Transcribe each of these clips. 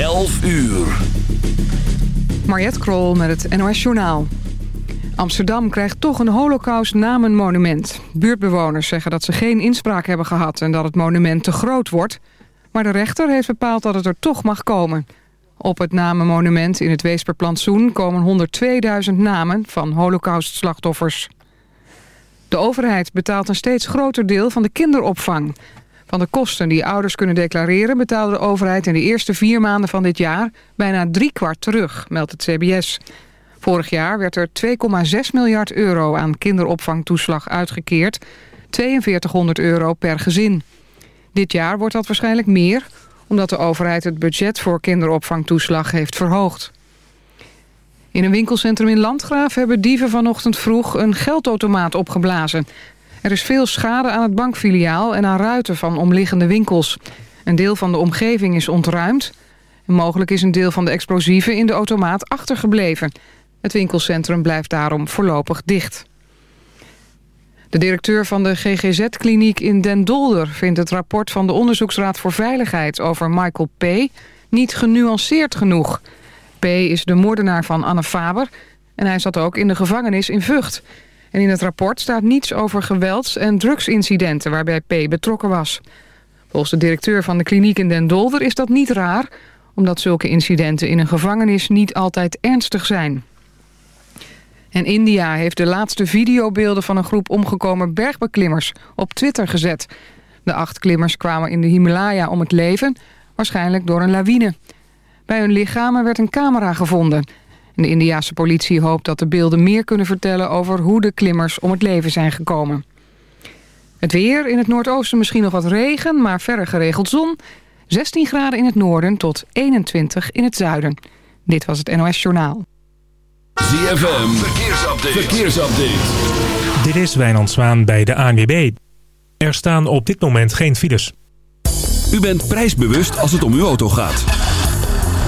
11 uur. Mariette Krol met het NOS Journaal. Amsterdam krijgt toch een holocaust-namenmonument. Buurtbewoners zeggen dat ze geen inspraak hebben gehad... en dat het monument te groot wordt. Maar de rechter heeft bepaald dat het er toch mag komen. Op het namenmonument in het Weesperplantsoen komen 102.000 namen van holocaustslachtoffers. De overheid betaalt een steeds groter deel van de kinderopvang. Van de kosten die ouders kunnen declareren... betaalde de overheid in de eerste vier maanden van dit jaar... bijna driekwart terug, meldt het CBS. Vorig jaar werd er 2,6 miljard euro aan kinderopvangtoeslag uitgekeerd. 4200 euro per gezin. Dit jaar wordt dat waarschijnlijk meer... omdat de overheid het budget voor kinderopvangtoeslag heeft verhoogd. In een winkelcentrum in Landgraaf hebben dieven vanochtend vroeg een geldautomaat opgeblazen. Er is veel schade aan het bankfiliaal en aan ruiten van omliggende winkels. Een deel van de omgeving is ontruimd. Mogelijk is een deel van de explosieven in de automaat achtergebleven. Het winkelcentrum blijft daarom voorlopig dicht. De directeur van de GGZ-kliniek in Den Dolder vindt het rapport van de Onderzoeksraad voor Veiligheid over Michael P. niet genuanceerd genoeg. P. is de moordenaar van Anne Faber en hij zat ook in de gevangenis in Vught. En in het rapport staat niets over gewelds- en drugsincidenten waarbij P. betrokken was. Volgens de directeur van de kliniek in Den Dolder is dat niet raar... omdat zulke incidenten in een gevangenis niet altijd ernstig zijn. En India heeft de laatste videobeelden van een groep omgekomen bergbeklimmers op Twitter gezet. De acht klimmers kwamen in de Himalaya om het leven, waarschijnlijk door een lawine. Bij hun lichamen werd een camera gevonden. De Indiase politie hoopt dat de beelden meer kunnen vertellen over hoe de klimmers om het leven zijn gekomen. Het weer, in het noordoosten misschien nog wat regen, maar verder geregeld zon. 16 graden in het noorden tot 21 in het zuiden. Dit was het NOS Journaal. ZFM, verkeersupdate. verkeersupdate. Dit is Wijnand Zwaan bij de ANWB. Er staan op dit moment geen files. U bent prijsbewust als het om uw auto gaat.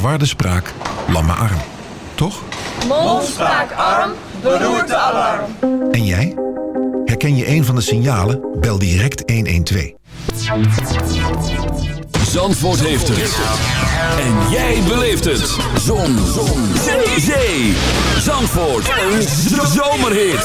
verwarde spraak, lamme arm. Toch? Mond, spraak, arm, beroerte, alarm. En jij? Herken je een van de signalen? Bel direct 112. Zandvoort heeft het. En jij beleeft het. Zon. Zon. Zee. Zee. Zandvoort. Een zomerhit.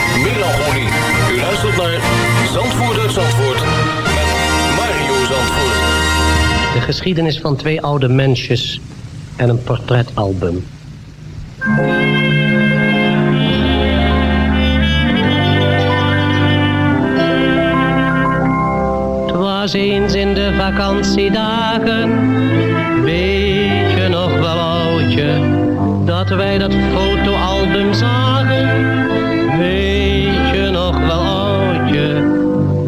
luistert naar Zandvoort uit Zandvoort. Met Mario Zandvoort. De geschiedenis van twee oude mensjes en een portretalbum. Het was eens in de vakantiedagen, weet je nog wel oudje, dat wij dat fotoalbum zagen.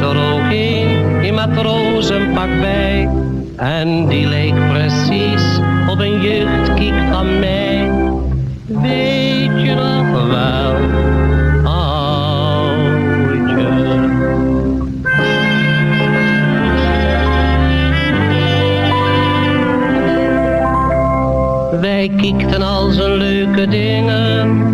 was er ook een in matrozenpak bij, en die leek precies op een jeugdkiek van mij. Weet je nog wel, oudje. Wij kiekten al zijn leuke dingen,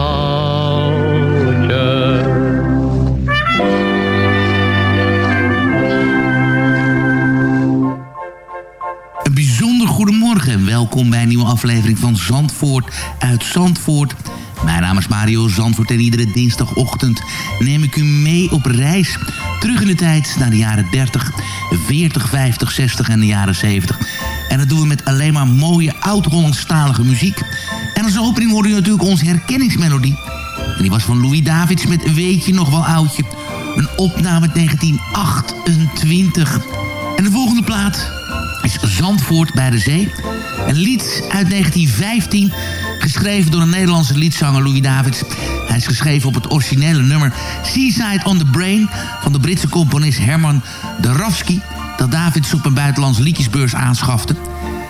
welkom bij een nieuwe aflevering van Zandvoort uit Zandvoort. Mijn naam is Mario Zandvoort en iedere dinsdagochtend neem ik u mee op reis. Terug in de tijd naar de jaren 30, 40, 50, 60 en de jaren 70. En dat doen we met alleen maar mooie oud-Hollandstalige muziek. En als opening hoorde u natuurlijk onze herkenningsmelodie. En die was van Louis Davids met Weet je nog wel oudje. Een opname uit 1928. En de volgende plaat is Zandvoort bij de Zee. Een lied uit 1915, geschreven door een Nederlandse liedzanger Louis Davids. Hij is geschreven op het originele nummer Seaside on the Brain... van de Britse componist Herman Darowski... dat Davids op een buitenlandse liedjesbeurs aanschafte.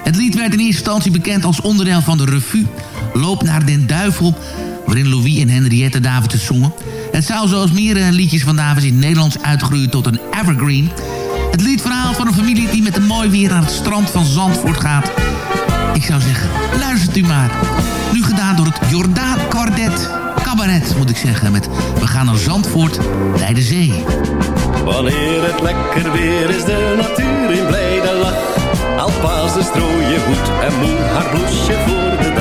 Het lied werd in eerste instantie bekend als onderdeel van de revue... Loop naar den Duivel, waarin Louis en Henriette Davids het zongen. Het zou zoals meerdere liedjes van Davids in het Nederlands uitgroeien tot een evergreen... Het liedverhaal van een familie die met een mooi weer naar het strand van Zandvoort gaat. U maar. Nu gedaan door het Jordaan Quartet. Cabaret, moet ik zeggen, met We gaan naar Zandvoort bij de zee. Wanneer het lekker weer is, de natuur in blijde lach. Alpaas de strooien hoed en moe haar bloesje voor de dag.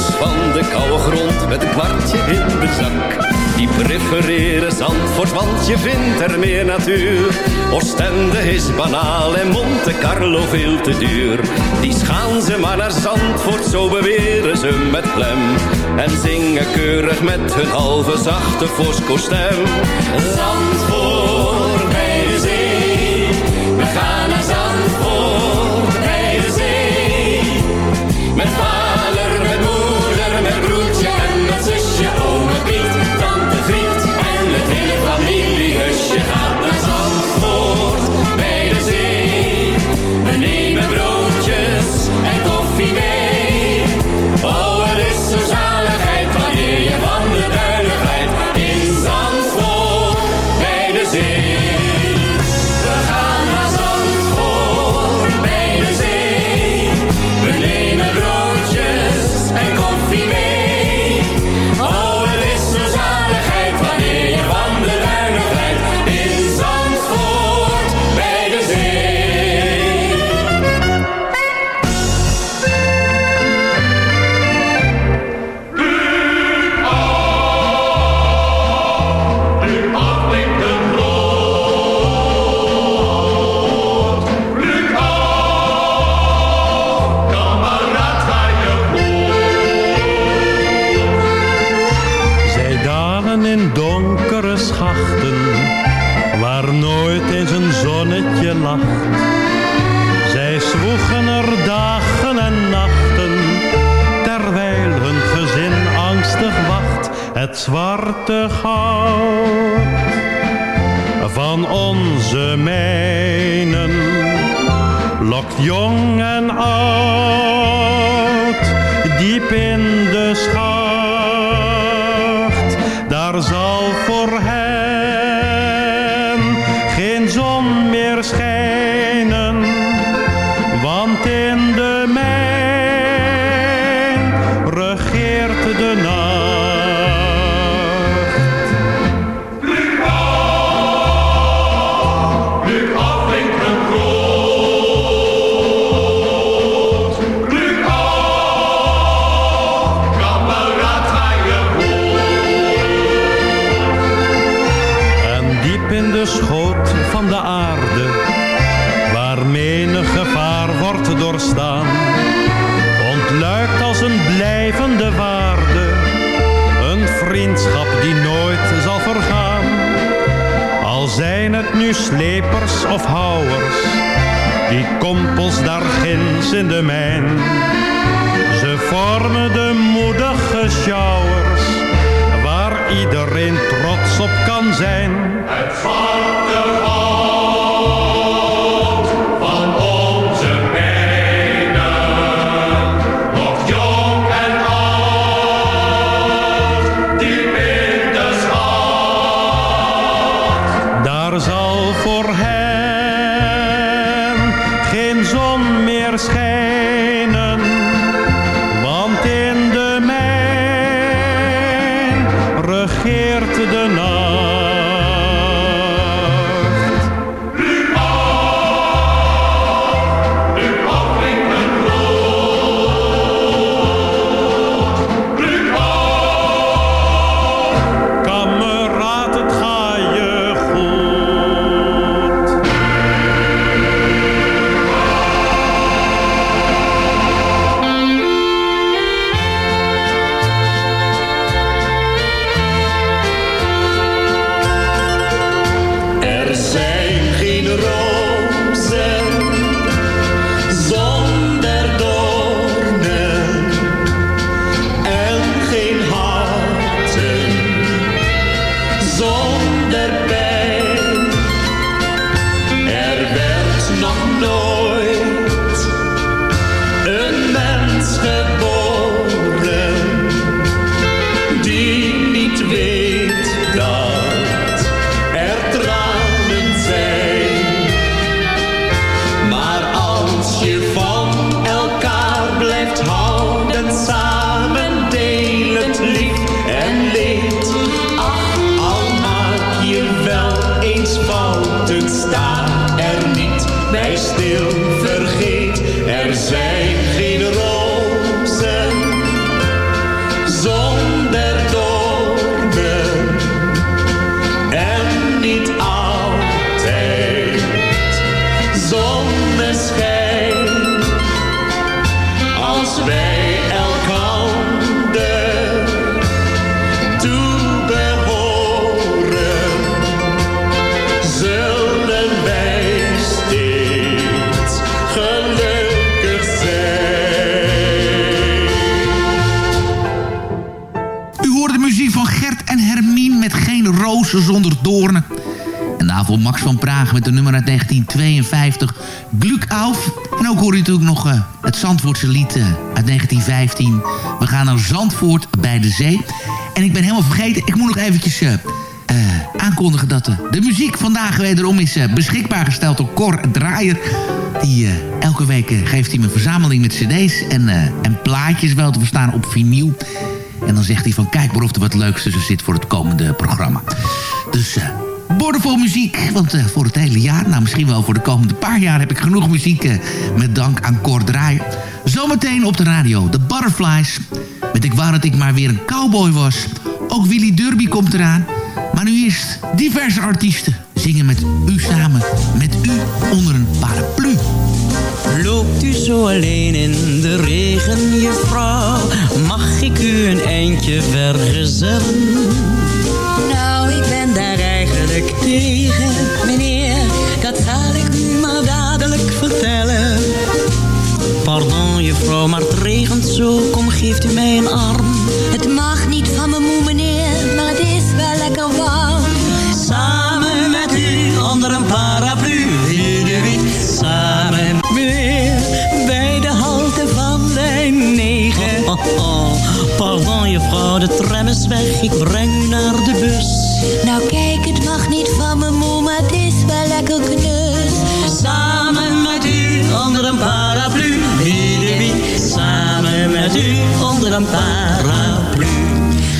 van de koude grond met een kwartje in de zak. Die prefereren Zandvoort, want je vindt er meer natuur. Oostende is banaal en Monte Carlo veel te duur. Die gaan ze maar naar Zandvoort, zo beweren ze met klem. En zingen keurig met hun halve zachte voskostem. Zandvoort ze menen Lokt jong als wij elkander toe behoren, zullen wij steeds gelukkig zijn. U hoort de muziek van Gert en Hermien met geen rozen zonder doornen. En daarvoor Max van Praag met de nummer uit 1952, Glück auf. En ook hoor je natuurlijk nog uh, het Zandvoortse lied uh, uit 1915. We gaan naar Zandvoort bij de zee. En ik ben helemaal vergeten, ik moet nog eventjes uh, aankondigen dat de muziek vandaag wederom is beschikbaar gesteld door Cor Draaier. Die elke week geeft hij me een verzameling met cd's en, en plaatjes wel te verstaan op vinyl. En dan zegt hij van kijk maar of er wat leuks tussen zit voor het komende programma. Dus boordevol muziek. Want uh, voor het hele jaar, nou misschien wel voor de komende paar jaar... heb ik genoeg muziek uh, met dank aan Kort Draaien. Zometeen op de radio, de Butterflies. Met ik wou dat ik maar weer een cowboy was. Ook Willy Derby komt eraan. Maar nu eerst diverse artiesten zingen met u samen. Met u onder een paraplu. Loopt u zo alleen in de regen, juffrouw? Mag ik u een eindje vergezellen? Eigenlijk tegen, meneer. Dat zal ik u maar dadelijk vertellen. Pardon, juffrouw, maar het regent zo. Kom, geeft u mij een arm. Het mag niet van mijn moe, meneer, maar het is wel lekker warm. Samen met u onder een paraplu, samen meneer, bij de halte van lijn 9. Oh, oh, oh. Pardon, juffrouw, de tram is weg, ik breng u naar de bus. Mag niet van mijn moe, maar het is wel lekker knus. Samen met u onder een paraplu, wie samen met u onder een paraplu.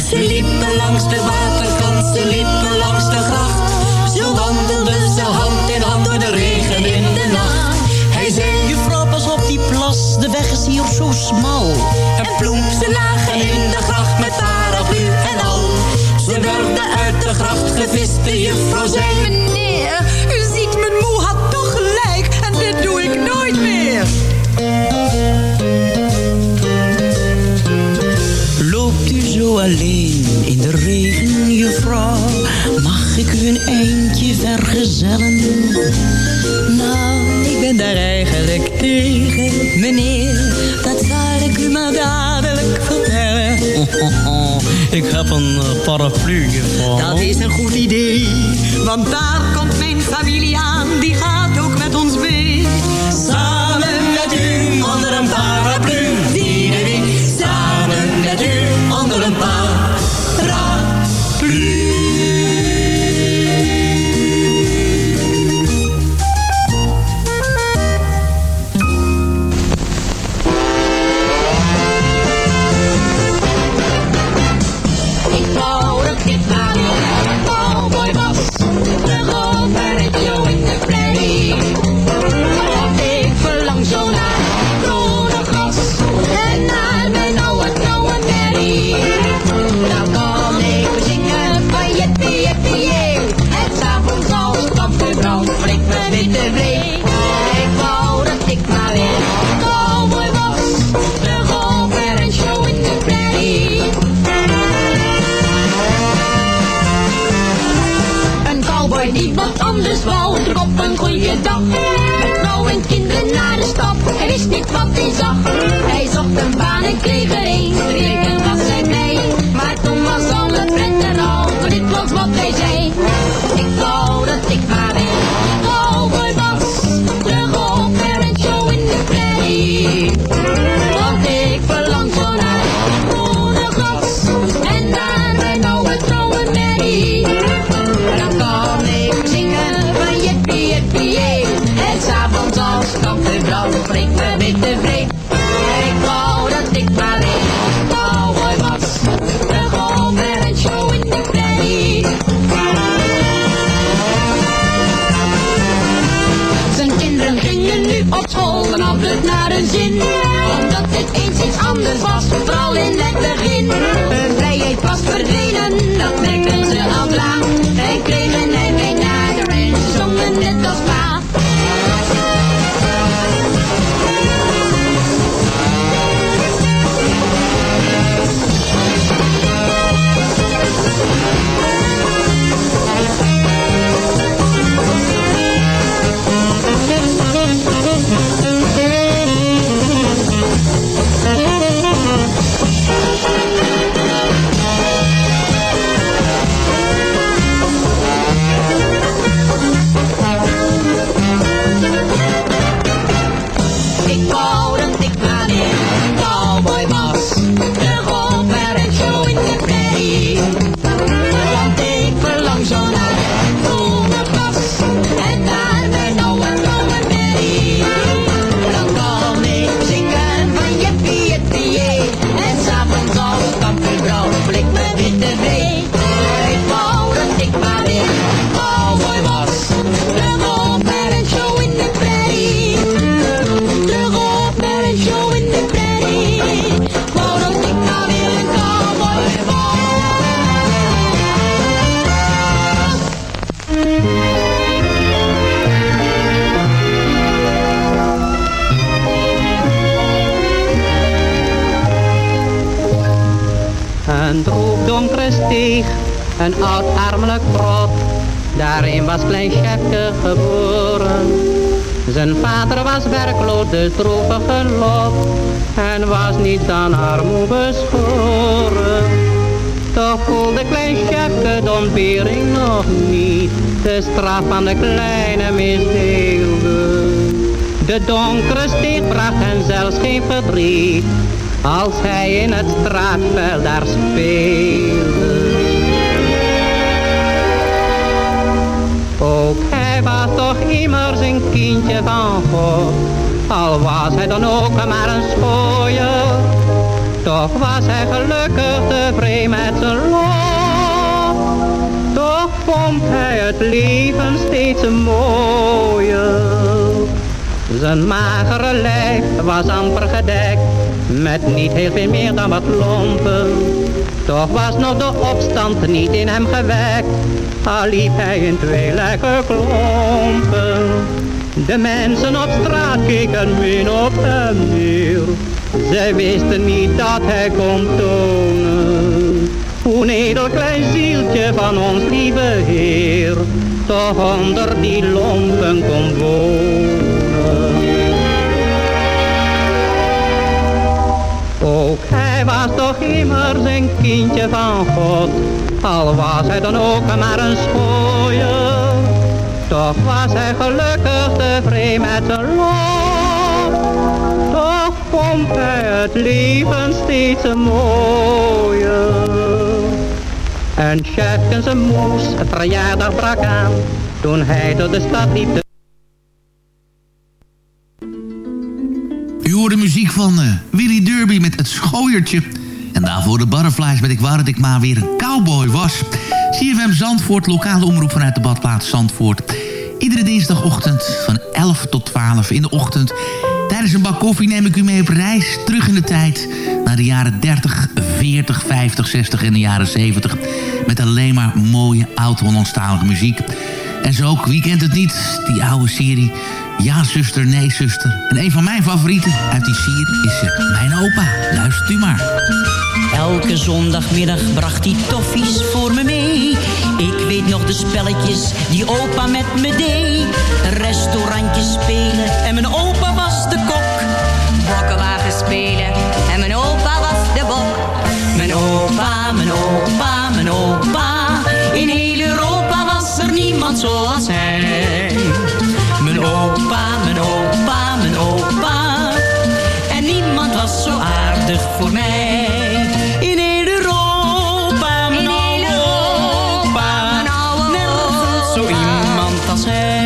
Ze liepen langs de waterkant, ze liepen langs de gracht. Zo wandelden ze hand in hand door de regen in de nacht. Hij zei, juffrouw, pas op die plas, de weg is hier zo smal. En ploem, ze lagen gracht gevist, de juffrouw zei... Meneer, u ziet, mijn moe had toch gelijk en dit doe ik nooit meer. Loopt u zo alleen in de regen, juffrouw? Mag ik u een eindje vergezellen? Nou, ik ben daar eigenlijk tegen, meneer. Dat zal ik u maar dadelijk vertellen. Ik heb een uh, paraplu, juffrouw. Dat is een goed idee, want daar komt mijn familie aan. Die gaat wat hij zag. Hij zocht een baan en kreeg was klein Sjefke geboren. Zijn vader was werkloos, dus droevige lot, en was niet dan armoe beschoren. Toch voelde klein Sjefke de ontbering nog niet, de straf van de kleine misdeelde. De donkere steeg bracht hen zelfs geen verdriet, als hij in het straatveld daar speelde. Immers een kindje van God, al was hij dan ook maar een schooier. Toch was hij gelukkig tevreden met zijn lot, toch vond hij het leven steeds mooier. Zijn magere lijf was amper gedekt, met niet heel veel meer dan wat lompen. Toch was nog de opstand niet in hem gewekt, al liep hij in twee lekker klompen. De mensen op straat keken min op hem neer, zij wisten niet dat hij kon tonen. Hoe een edel klein zieltje van ons lieve Heer, toch onder die lompen kon wonen. Toch immers een kindje van God, al was hij dan ook maar een schooier. Toch was hij gelukkig tevreden met zijn lot, toch vond hij het leven steeds mooier. En Chefken zijn moes het verjaardag brak aan, toen hij door de stad liep. U hoorde muziek van uh, Willy Derby met het schooiertje. En daarvoor de Butterflies met Ik wou dat ik maar weer een cowboy was. CFM Zandvoort, lokale omroep vanuit de badplaats Zandvoort. Iedere dinsdagochtend van 11 tot 12 in de ochtend. Tijdens een bak koffie neem ik u mee op reis terug in de tijd... naar de jaren 30, 40, 50, 60 en de jaren 70... met alleen maar mooie oud-Hollandstalige muziek... En zo ook, wie kent het niet, die oude serie Ja zuster, nee zuster. En een van mijn favorieten uit die serie is uh, Mijn Opa. Luistert u maar. Elke zondagmiddag bracht hij toffies voor me mee. Ik weet nog de spelletjes die opa met me deed. Restaurantjes spelen en mijn opa was de kok. Bokkenwagen spelen en mijn opa was de bok. Mijn opa, mijn opa, mijn opa. In niemand zoals hij. Mijn opa, mijn opa, mijn opa. En niemand was zo aardig voor mij. In heel Europa, mijn oude opa. Nergens zo iemand als hij.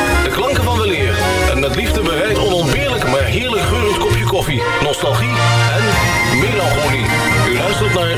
Met liefde bereid onontbeerlijk maar heerlijk geurend kopje koffie, nostalgie en melancholie. U luistert naar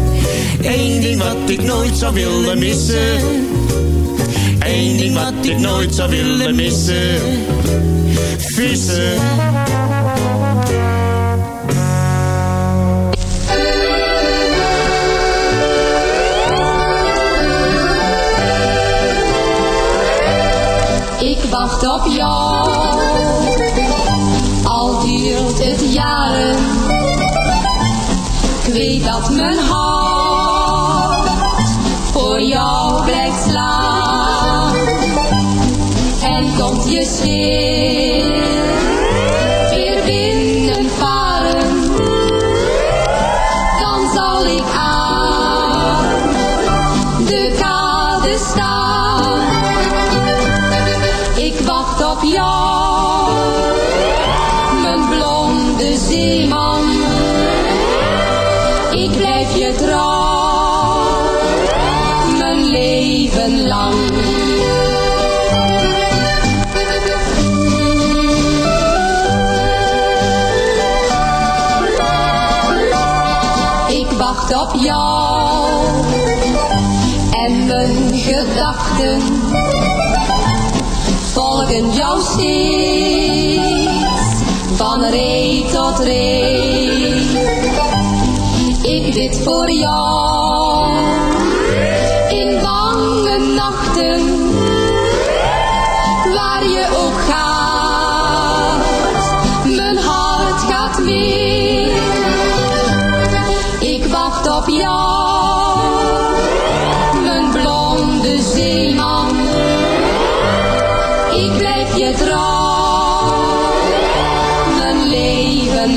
Eén ding wat ik nooit zou willen missen. Eén ding wat ik nooit zou willen missen. Vissen. Ik wacht op jou, al duurt het jaren. Ik weet dat mijn hart voor jou blijft slaan. En komt je schip op jou. En mijn gedachten volgen jou steeds, van reet tot reet. Ik bid voor jou Ik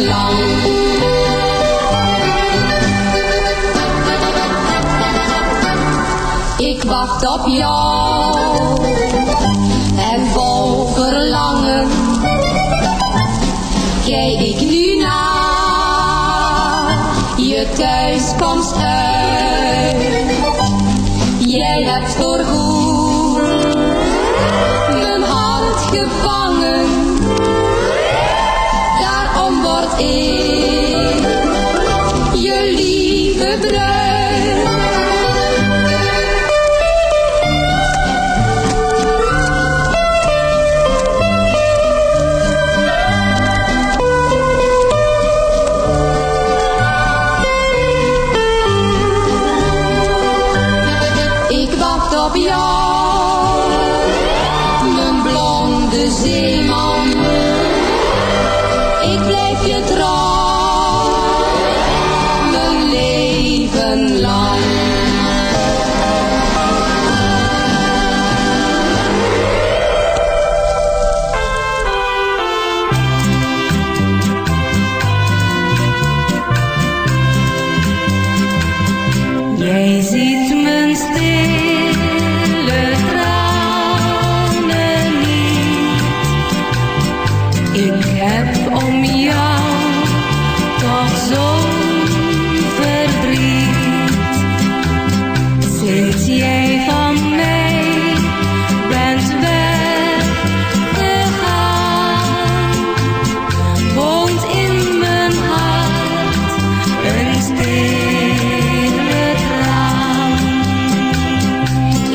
wacht op jou.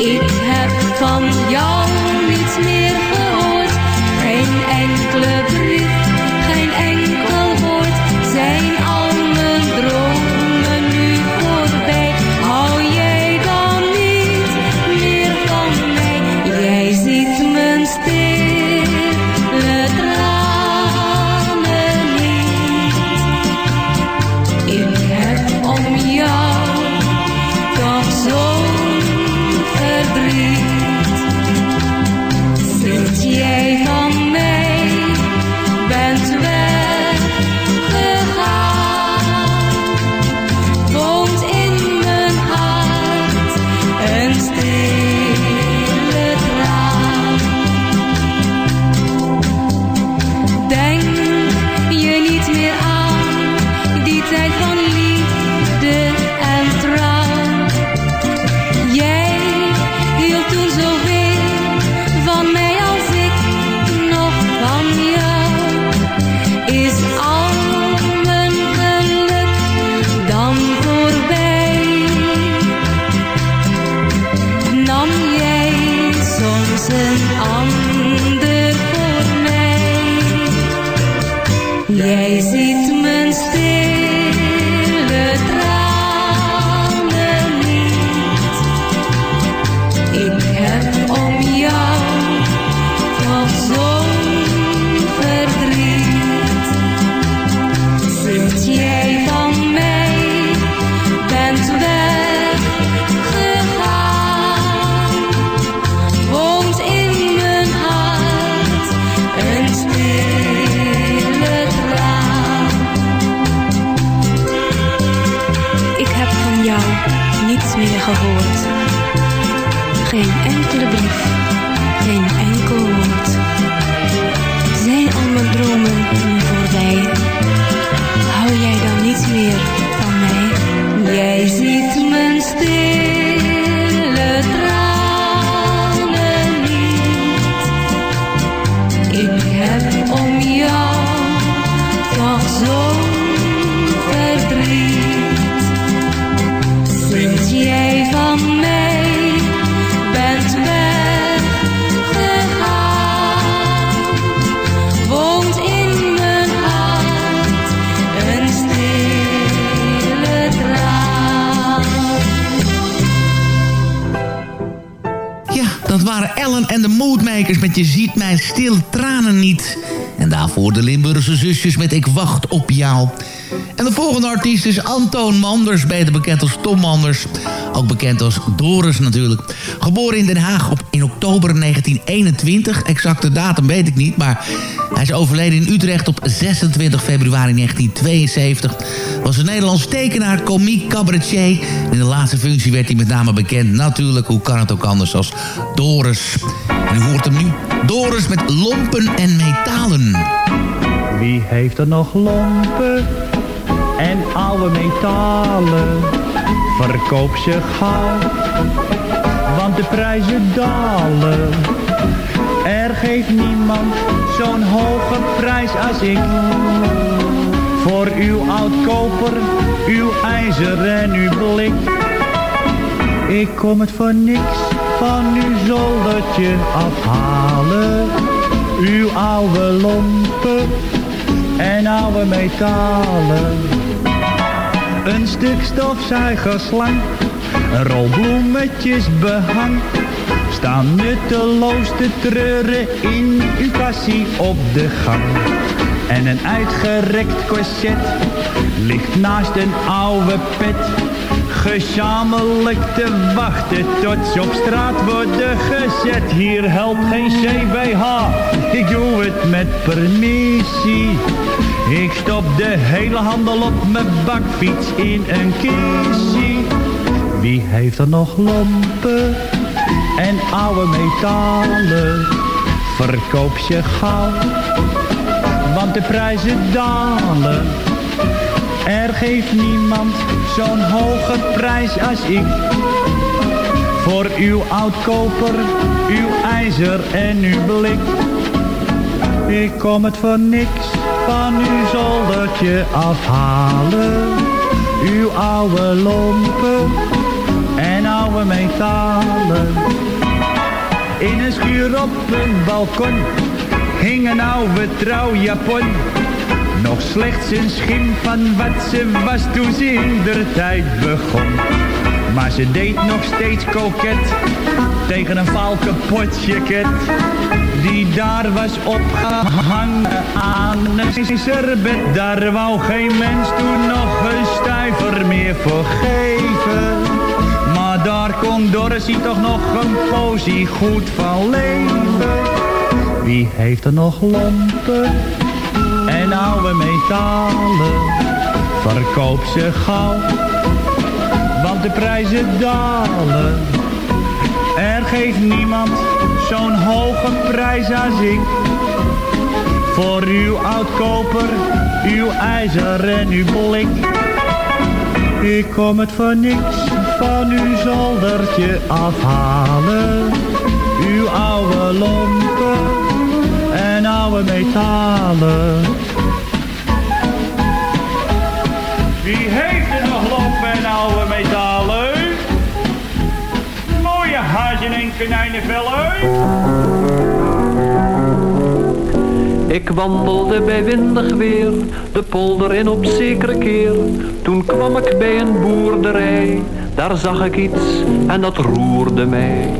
ik heb van jou gehoord. Geen enkele brief Zusjes met Ik wacht op jou. En de volgende artiest is Antoon Manders, beter bekend als Tom Manders. Ook bekend als Doris natuurlijk. Geboren in Den Haag op, in oktober 1921. Exacte datum weet ik niet, maar hij is overleden in Utrecht op 26 februari 1972. Was een Nederlands tekenaar, komiek, cabaretier. In de laatste functie werd hij met name bekend natuurlijk, hoe kan het ook anders, als Doris. En u hoort hem nu, Doris met lompen en metalen. Wie heeft er nog lompen en oude metalen? Verkoop ze gauw, want de prijzen dalen. Er geeft niemand zo'n hoge prijs als ik. Voor uw oudkoper, uw ijzer en uw blik. Ik kom het voor niks van uw zoldertje afhalen. Uw oude lompen en oude metalen. Een stuk stofzuigerslang, een rol bloemetjes behang. Staan nutteloos te treuren in uw kassie op de gang. En een uitgerekt corset ligt naast een oude pet. Gezamenlijk te wachten tot ze op straat worden gezet. Hier helpt geen CBH, ik doe het met permissie. Ik stop de hele handel op mijn bakfiets in een kistje. Wie heeft er nog lompen en oude metalen? Verkoop ze gauw, want de prijzen dalen. Er geeft niemand zo'n hoge prijs als ik. Voor uw oudkoper, uw ijzer en uw blik. Ik kom het voor niks van uw zoldertje afhalen. Uw oude lompen en oude metalen. In een schuur op een balkon hing een oude trouwjapon. Nog slechts een schim van wat ze was toen ze in der tijd begon. Maar ze deed nog steeds koket tegen een vaal kapot jacket. Die daar was opgehangen aan een serbet. Daar wou geen mens toen nog een stuiver meer voor geven. Maar daar kon Dorothy toch nog een posie goed van leven. Wie heeft er nog lompen en oude metalen? Verkoop ze gauw, want de prijzen dalen. Er geeft niemand zo'n hoge prijs als ik. Voor uw oudkoper, uw ijzer en uw blik. Ik kom het voor niks van uw zoldertje afhalen. Uw oude lompen en oude metalen. Wie heeft er nog lompen en oude metalen? Mooie hazen en konijnenvellen. Ik wandelde bij windig weer, de polder in op zekere keer. Toen kwam ik bij een boerderij, daar zag ik iets en dat roerde mij.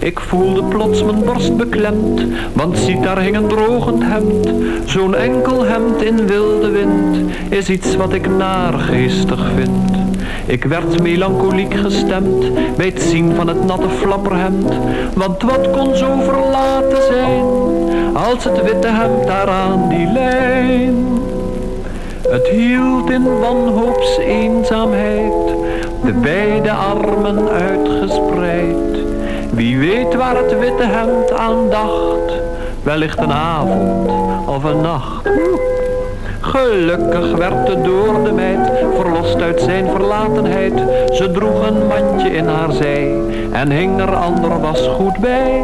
Ik voelde plots mijn borst beklemd, want ziet daar hing een drogend hemd. Zo'n enkel hemd in wilde wind, is iets wat ik naargeestig vind. Ik werd melancholiek gestemd bij het zien van het natte flapperhemd. Want wat kon zo verlaten zijn, als het witte hemd daar aan die lijn. Het hield in wanhoops eenzaamheid, de beide armen uitgespreid. Wie weet waar het witte hemd aan dacht, wellicht een avond of een nacht. Gelukkig werd de door de meid verlost uit zijn verlatenheid. Ze droeg een mandje in haar zij en hing er ander was goed bij.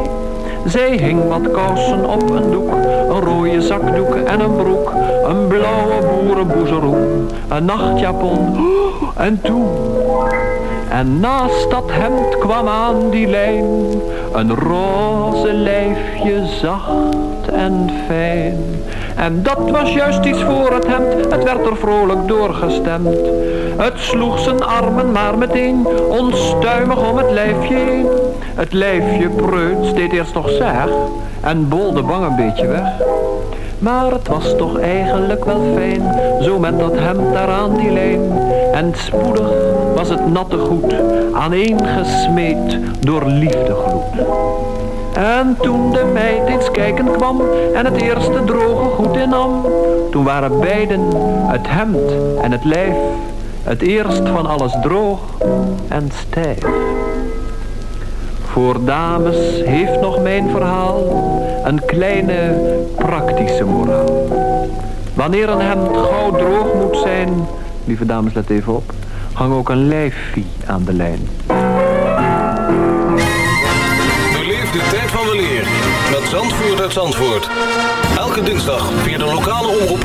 Zij hing wat kousen op een doek, een rode zakdoek en een broek, een blauwe boerenboezeroen, een nachtjapon en toen. En naast dat hemd kwam aan die lijn een roze lijfje zacht en fijn. En dat was juist iets voor het hemd, het werd er vrolijk doorgestemd. Het sloeg zijn armen maar meteen onstuimig om het lijfje heen. Het lijfje preuts deed eerst nog zeg en bolde bang een beetje weg. Maar het was toch eigenlijk wel fijn, zo met dat hemd daar aan die lijn. En spoedig was het natte goed aaneengesmeed door liefdegloed. En toen de meid eens kijken kwam en het eerste droge goed innam, toen waren beiden, het hemd en het lijf, het eerst van alles droog en stijf. Voor dames heeft nog mijn verhaal een kleine praktische moraal. Wanneer een hemd gauw droog moet zijn, lieve dames let even op, hang ook een lijfvie aan de lijn. Beleef de tijd van weleer met Zandvoort uit Zandvoort. Elke dinsdag via de lokale omroep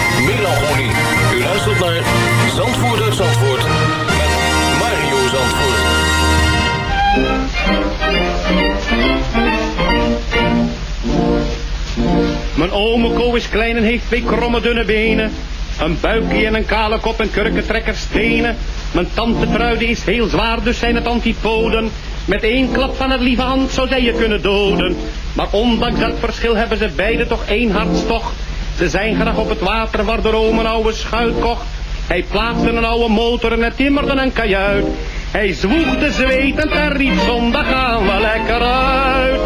ome Ko is klein en heeft twee kromme dunne benen. Een buikje en een kale kop en kurkentrekker stenen. Mijn tante Truide is heel zwaar, dus zijn het antipoden. Met één klap van het lieve hand zou zij je kunnen doden. Maar ondanks dat verschil hebben ze beide toch één hartstocht. Ze zijn graag op het water waar de oom een oude schuit kocht. Hij plaatste een oude motor en hij timmerde een kajuit. Hij zwoegde zwetend en riep zondag gaan we lekker uit.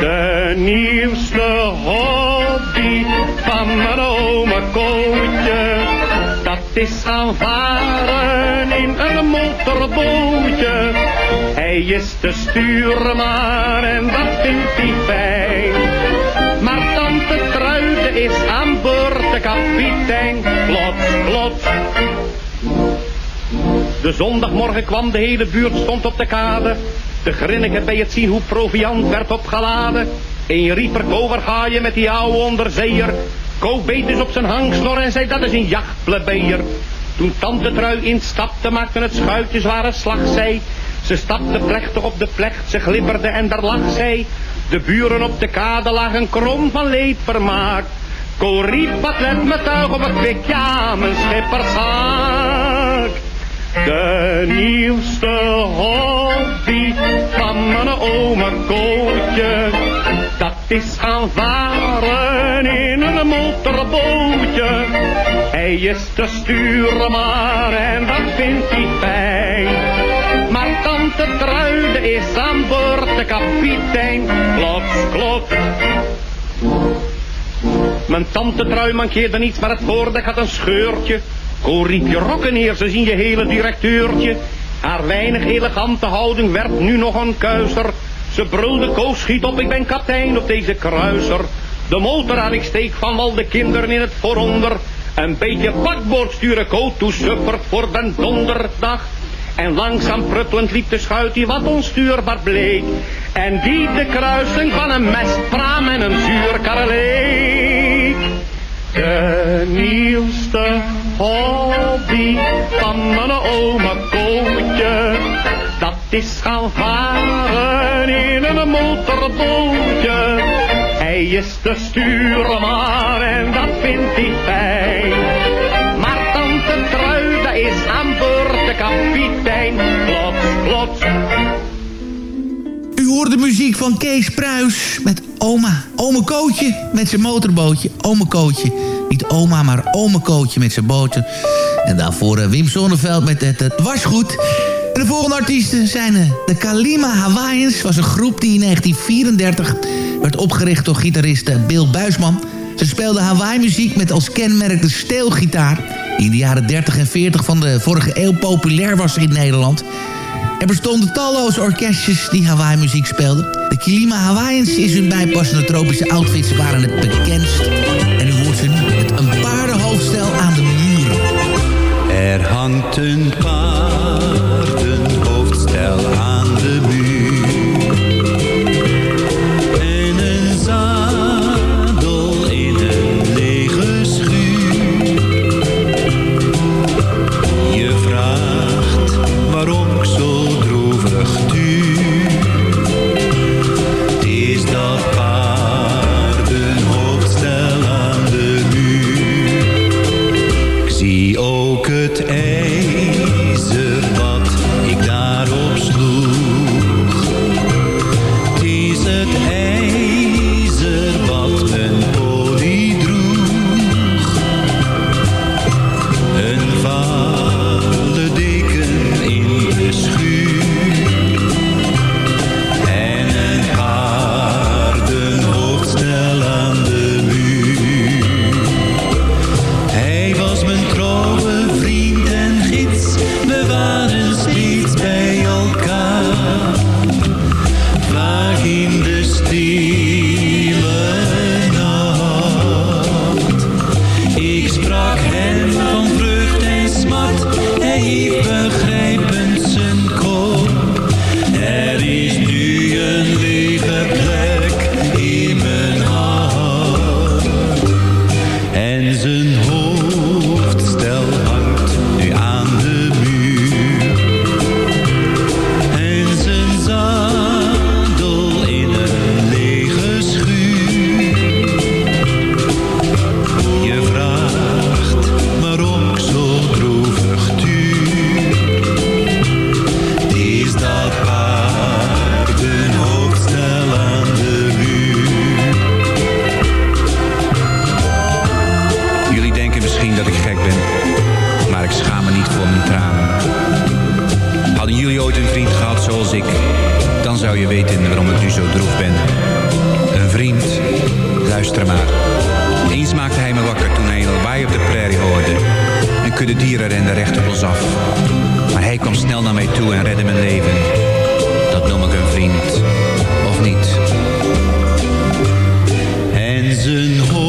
De nieuwste hobby van mijn oma Kootje, dat is gaan varen in een motorbootje. Hij is de stuurman en dat vindt hij fijn. Maar tante Truide is aan boord de kapitein. Klopt, klopt. De zondagmorgen kwam de hele buurt stond op de kade. De grinniken bij het zien hoe proviant werd opgeladen. Een riep er over ga je met die oude onderzeeër. Ko beet dus op zijn hangsnor en zei dat is een jachtplebeer. Toen tante trui instapte maakte het schuitje zware slag zij. Ze stapte plechtig op de plecht, ze glibberde en daar lag zij. De buren op de kade lagen krom van leed vermaakt. Ko riep wat let me tuig op het kwik, ja mijn schippershaak. De nieuwste hobby van mijn oma Kootje, dat is gaan varen in een motorbootje. Hij is de stuurman en dat vindt hij fijn. Maar tante Truide is aan boord de kapitein. Klots, klots. Mijn tante Trui mankeerde niets, maar het voordek had een scheurtje. Ko riep je rokken neer, ze zien je hele directeurtje. Haar weinig elegante houding werd nu nog een kuiser. Ze brulde, Ko schiet op, ik ben kapitein op deze kruiser. De motor aan ik steek van al de kinderen in het vooronder. Een beetje bakboord sturen, Ko toesuffert voor den donderdag. En langzaam pruttelend liep de schuit die wat onstuurbaar bleek. En die de kruising van een mestpraam en een zuurkarre leek. De nieuwste hobby van mijn oma Kootje, dat is gaan varen in een motorbootje. Hij is de stuurman en dat vindt hij fijn. Maar tante Truide is aan boord de kapitein. Klopt, klopt. U hoort de muziek van Kees Pruis met oma. Ome Kootje met zijn motorbootje. Ome Kootje. Niet oma, maar omekootje met zijn boten. En daarvoor eh, Wim Zonneveld met het, het was goed. De volgende artiesten zijn eh, de Kalima Hawaiians. was een groep die in 1934 werd opgericht door gitarist eh, Bill Buisman. Ze speelden Hawaii-muziek met als kenmerk de steelgitaar... die in de jaren 30 en 40 van de vorige eeuw populair was in Nederland. Er bestonden talloze orkestjes die Hawaii-muziek speelden. De Kilima Hawaiians is hun bijpassende tropische outfits waren het bekendst. En Garten Dan zou je weten waarom ik nu zo droef ben. Een vriend, luister maar. Eens maakte hij me wakker toen hij een lawaai op de prairie hoorde. Een kudde dieren renden recht op ons af. Maar hij kwam snel naar mij toe en redde mijn leven. Dat noem ik een vriend, of niet? En zijn hoofd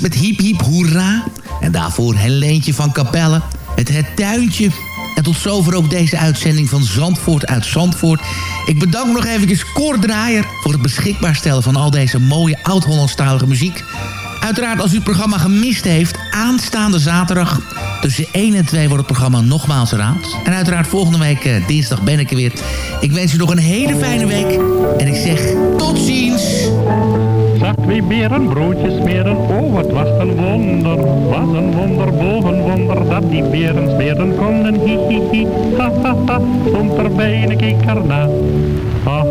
Met Hiep Hiep Hoera. En daarvoor Helentje van Capelle, het Het Tuintje. En tot zover ook deze uitzending van Zandvoort uit Zandvoort. Ik bedank nog even Cor voor het beschikbaar stellen van al deze mooie oud-Hollandstalige muziek. Uiteraard als u het programma gemist heeft, aanstaande zaterdag tussen 1 en 2 wordt het programma nogmaals herhaald. En uiteraard volgende week eh, dinsdag ben ik er weer. Ik wens u nog een hele fijne week. En ik zeg tot ziens. Zag twee beren broodjes smeren, oh wat was een wonder. Was een wonder boven wonder, dat die beren smeren konden. Hi hi hi, ha ha ha, stond keek erna.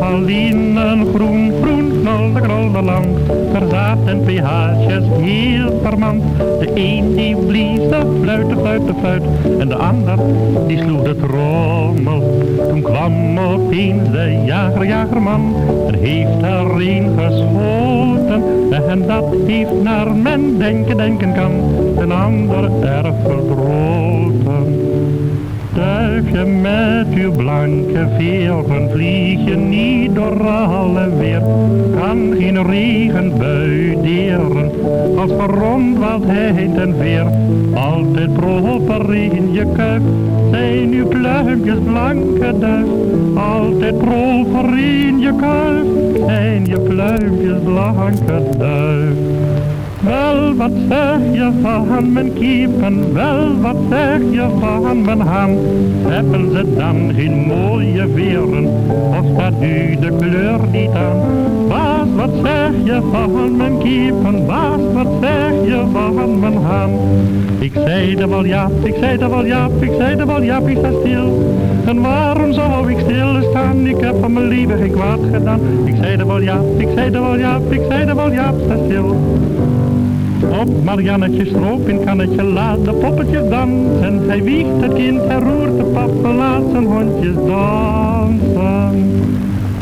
Aline groen, groen, lang. Er zaten twee haasjes, heel vermand. De een die blies de fluit, de fluit, de fluit. En de ander die sloeg de trommel. Toen kwam opeens de jager, jagerman. En heeft er een geschoten. En dat heeft naar men denken, denken kan. Een ander erg verdroten. Duifje met uw blanke veren vlieg je niet door alle weer. Kan geen regenbui deren, als gerondwald heet en weer. Altijd proper in je kuif, zijn uw pluimpjes blanke duif. Altijd proper in je kuif, zijn je pluimpjes blanke duif. Wel, wat zeg je van mijn kiepen? Wel, wat zeg je van mijn haan? Hebben ze dan geen mooie veren? Of staat u de kleur niet aan? Baas, wat zeg je van mijn kiepen? Baas, wat zeg je van mijn haan? Ik zei de wel ja, ik zei de wel ja, ik zei de wel ja, ik sta stil. En waarom zou ik stil staan? Ik heb van mijn lieve geen kwaad gedaan. Ik zei de wel ja, ik zei de wel ja, ik zei de wel ja, sta stil. Op Mariannetje stroop in kannetje laat de poppetjes dansen. Hij wiegt het kind, hij roert de papa, laat zijn hondjes dansen.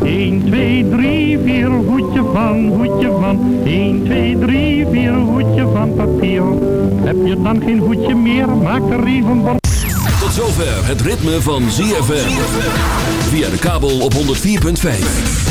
1, 2, 3, 4, hoedje van, hoedje van. 1, 2, 3, 4, hoedje van papier. Heb je dan geen hoedje meer, maak er even bord. Tot zover het ritme van ZFM. Via de kabel op 104.5.